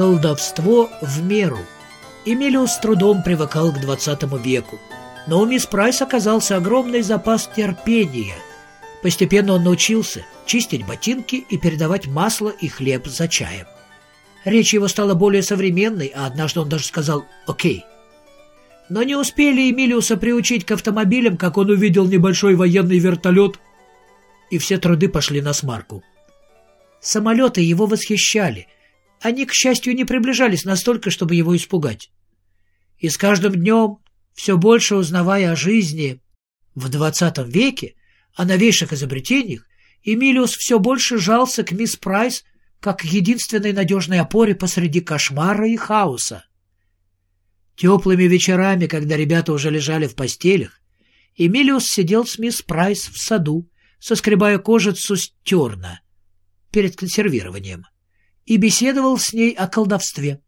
Колдовство в меру. Эмилиус с трудом привыкал к двадцатому веку. Но у мисс Прайс оказался огромный запас терпения. Постепенно он научился чистить ботинки и передавать масло и хлеб за чаем. Речь его стала более современной, а однажды он даже сказал «Окей». Но не успели Эмилиуса приучить к автомобилям, как он увидел небольшой военный вертолет, и все труды пошли на смарку. Самолеты его восхищали. Они, к счастью, не приближались настолько, чтобы его испугать. И с каждым днем, все больше узнавая о жизни в двадцатом веке, о новейших изобретениях, Эмилиус все больше жался к мисс Прайс как к единственной надежной опоре посреди кошмара и хаоса. Теплыми вечерами, когда ребята уже лежали в постелях, Эмилиус сидел с мисс Прайс в саду, соскребая кожицу с терна перед консервированием, и беседовал с ней о колдовстве.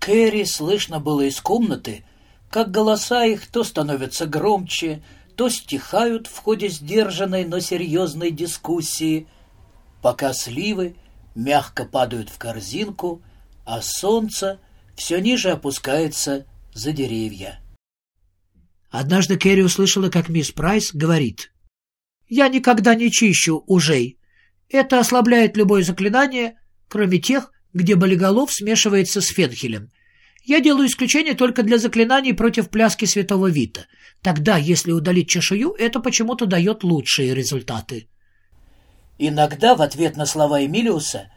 Кэрри слышно было из комнаты, как голоса их то становятся громче, то стихают в ходе сдержанной, но серьезной дискуссии, пока сливы мягко падают в корзинку, а солнце все ниже опускается за деревья. Однажды Кэрри услышала, как мисс Прайс говорит, «Я никогда не чищу ужей. Это ослабляет любое заклинание, кроме тех, где болиголов смешивается с фенхелем. Я делаю исключение только для заклинаний против пляски святого Вита. Тогда, если удалить чешую, это почему-то дает лучшие результаты. Иногда в ответ на слова Эмилиуса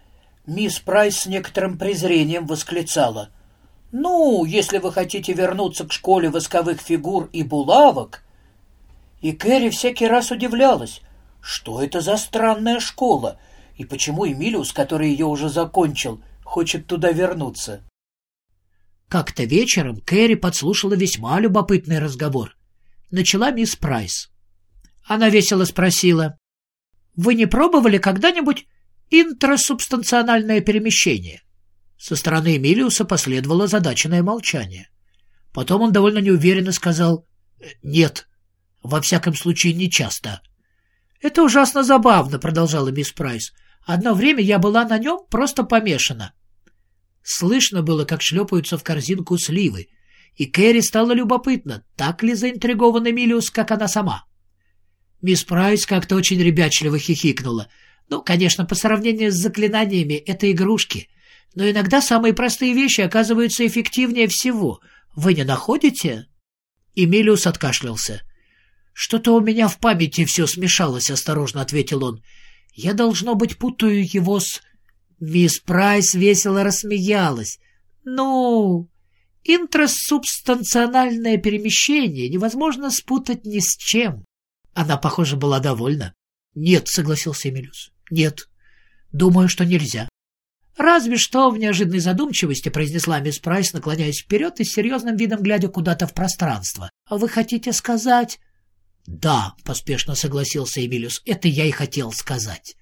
мисс Прайс с некоторым презрением восклицала. «Ну, если вы хотите вернуться к школе восковых фигур и булавок...» И Кэрри всякий раз удивлялась, что это за странная школа, и почему Эмилиус, который ее уже закончил, хочет туда вернуться. Как-то вечером Кэрри подслушала весьма любопытный разговор. Начала мисс Прайс. Она весело спросила, «Вы не пробовали когда-нибудь интрасубстанциональное перемещение?» Со стороны Эмилиуса последовало задаченное молчание. Потом он довольно неуверенно сказал, «Нет, во всяком случае, не часто». «Это ужасно забавно», — продолжала мисс Прайс. «Одно время я была на нем просто помешана. Слышно было, как шлепаются в корзинку сливы, и Кэрри стало любопытно, так ли заинтригован Эмилиус, как она сама. Мисс Прайс как-то очень ребячливо хихикнула. Ну, конечно, по сравнению с заклинаниями это игрушки, но иногда самые простые вещи оказываются эффективнее всего. Вы не находите? Эмилиус откашлялся. «Что-то у меня в памяти все смешалось», — осторожно ответил он. «Я, должно быть, путаю его с Мисс Прайс весело рассмеялась. «Ну, интрасубстанциональное перемещение невозможно спутать ни с чем». Она, похоже, была довольна. «Нет», — согласился Эмилиус. «Нет. Думаю, что нельзя». «Разве что в неожиданной задумчивости», — произнесла мисс Прайс, наклоняясь вперед и с серьезным видом глядя куда-то в пространство. «А вы хотите сказать...» «Да», — поспешно согласился Эмилиус, — «это я и хотел сказать».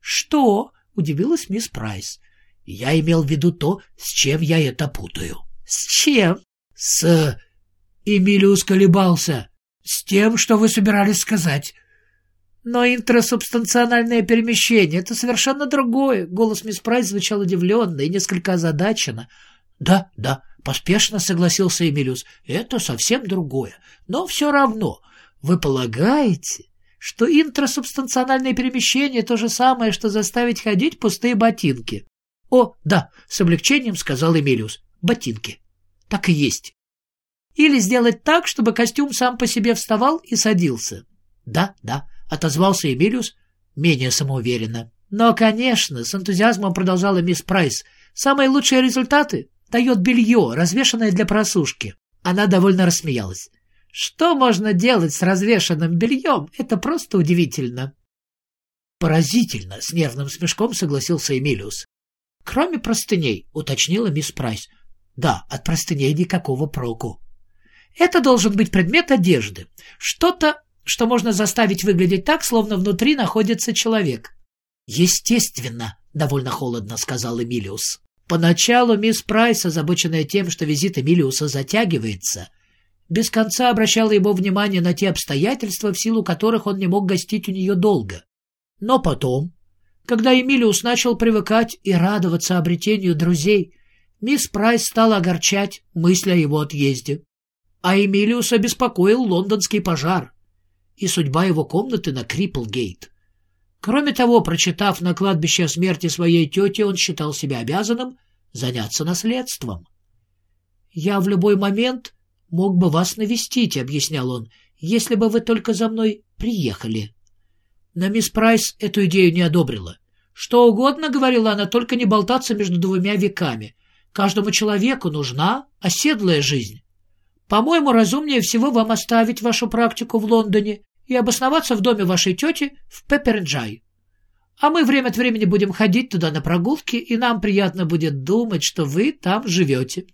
«Что?» удивилась мисс Прайс. Я имел в виду то, с чем я это путаю. С чем? С... Эмилиус колебался. С тем, что вы собирались сказать. Но интрасубстанциональное перемещение — это совершенно другое. Голос мисс Прайс звучал удивленно и несколько озадаченно. Да, да, поспешно согласился Эмилиус. Это совсем другое. Но все равно, вы полагаете, что интрасубстанциональное перемещение — то же самое, что заставить ходить пустые ботинки. — О, да, — с облегчением сказал Эмилиус. — Ботинки. Так и есть. Или сделать так, чтобы костюм сам по себе вставал и садился. — Да, да, — отозвался Эмилиус менее самоуверенно. Но, конечно, с энтузиазмом продолжала мисс Прайс, самые лучшие результаты дает белье, развешанное для просушки. Она довольно рассмеялась. Что можно делать с развешанным бельем? Это просто удивительно. Поразительно, с нервным смешком согласился Эмилиус. Кроме простыней, уточнила мисс Прайс. Да, от простыней никакого проку. Это должен быть предмет одежды. Что-то, что можно заставить выглядеть так, словно внутри находится человек. Естественно, довольно холодно сказал Эмилиус. Поначалу мисс Прайс, озабоченная тем, что визит Эмилиуса затягивается, без конца обращала его внимание на те обстоятельства, в силу которых он не мог гостить у нее долго. Но потом, когда Эмилиус начал привыкать и радоваться обретению друзей, Мисс Прайс стала огорчать мысль о его отъезде. А Эмилиуса беспокоил лондонский пожар и судьба его комнаты на Крипплгейт. Кроме того, прочитав на кладбище о смерти своей тети, он считал себя обязанным заняться наследством. «Я в любой момент мог бы вас навестить», — объяснял он, — «если бы вы только за мной приехали». Но мисс Прайс эту идею не одобрила. «Что угодно», — говорила она, — «только не болтаться между двумя веками. Каждому человеку нужна оседлая жизнь. По-моему, разумнее всего вам оставить вашу практику в Лондоне и обосноваться в доме вашей тети в Пепперджай. А мы время от времени будем ходить туда на прогулки, и нам приятно будет думать, что вы там живете.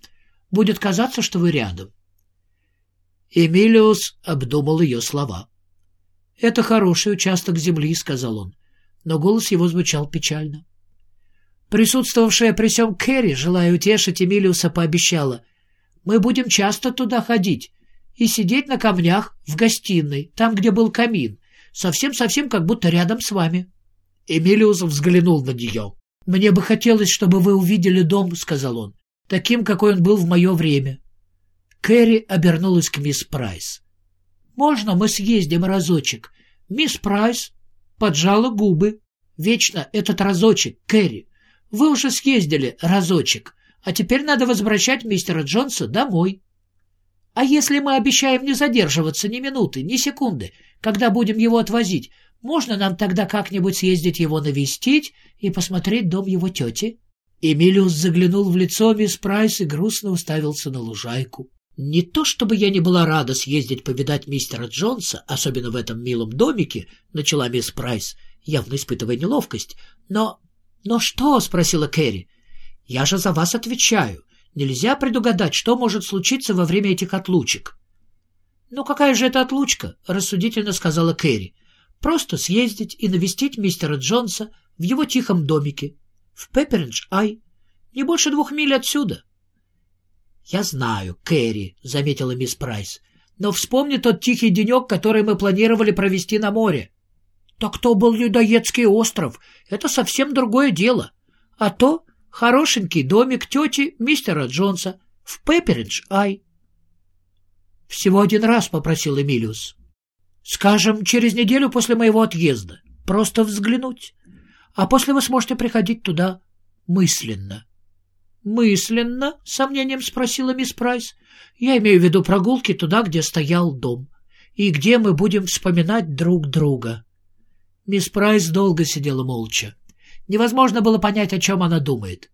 Будет казаться, что вы рядом. Эмилиус обдумал ее слова. «Это хороший участок земли», — сказал он, но голос его звучал печально. Присутствовавшая при всем Кэрри, желая утешить Эмилиуса, пообещала, «Мы будем часто туда ходить и сидеть на камнях в гостиной, там, где был камин, совсем-совсем как будто рядом с вами». Эмилиус взглянул на нее. «Мне бы хотелось, чтобы вы увидели дом», — сказал он, — «таким, какой он был в мое время». Кэрри обернулась к мисс Прайс. «Можно мы съездим разочек?» Мисс Прайс поджала губы. «Вечно этот разочек, Кэрри. Вы уже съездили разочек, а теперь надо возвращать мистера Джонса домой». «А если мы обещаем не задерживаться ни минуты, ни секунды, когда будем его отвозить, можно нам тогда как-нибудь съездить его навестить и посмотреть дом его тети?» Эмилиус заглянул в лицо мисс Прайс и грустно уставился на лужайку. «Не то чтобы я не была рада съездить повидать мистера Джонса, особенно в этом милом домике», — начала мисс Прайс, явно испытывая неловкость. «Но...» «Но что?» — спросила Кэрри. «Я же за вас отвечаю. Нельзя предугадать, что может случиться во время этих отлучек». «Ну какая же это отлучка?» — рассудительно сказала Кэрри. Просто съездить и навестить мистера Джонса в его тихом домике в Пепперидж-Ай, не больше двух миль отсюда. — Я знаю, Кэрри, — заметила мисс Прайс, — но вспомни тот тихий денек, который мы планировали провести на море. — Так то был Людоедский остров, это совсем другое дело. А то хорошенький домик тети мистера Джонса в Пепперидж-Ай. — Всего один раз, — попросил Эмилиус. Скажем, через неделю после моего отъезда. Просто взглянуть. А после вы сможете приходить туда мысленно. «Мысленно?» — сомнением спросила мисс Прайс. «Я имею в виду прогулки туда, где стоял дом, и где мы будем вспоминать друг друга». Мисс Прайс долго сидела молча. Невозможно было понять, о чем она думает.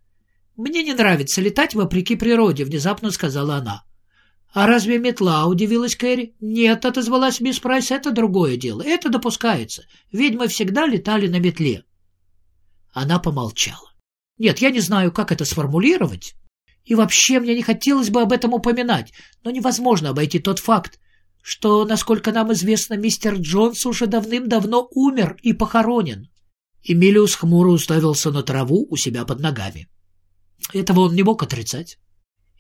«Мне не нравится летать вопреки природе», — внезапно сказала она. «А разве метла?» — удивилась Кэрри. «Нет», — отозвалась мисс Прайс, — «это другое дело. Это допускается. Ведьмы всегда летали на метле». Она помолчала. «Нет, я не знаю, как это сформулировать. И вообще мне не хотелось бы об этом упоминать, но невозможно обойти тот факт, что, насколько нам известно, мистер Джонс уже давным-давно умер и похоронен». Эмилиус хмуро уставился на траву у себя под ногами. Этого он не мог отрицать.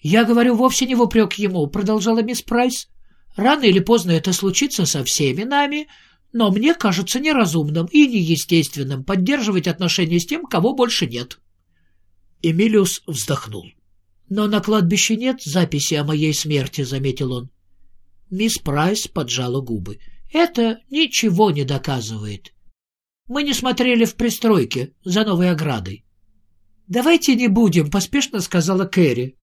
«Я говорю вовсе не в упрек ему», — продолжала мисс Прайс. «Рано или поздно это случится со всеми нами, но мне кажется неразумным и неестественным поддерживать отношения с тем, кого больше нет». Эмилиус вздохнул. «Но на кладбище нет записи о моей смерти», — заметил он. Мисс Прайс поджала губы. «Это ничего не доказывает. Мы не смотрели в пристройке за новой оградой». «Давайте не будем», — поспешно сказала Кэрри.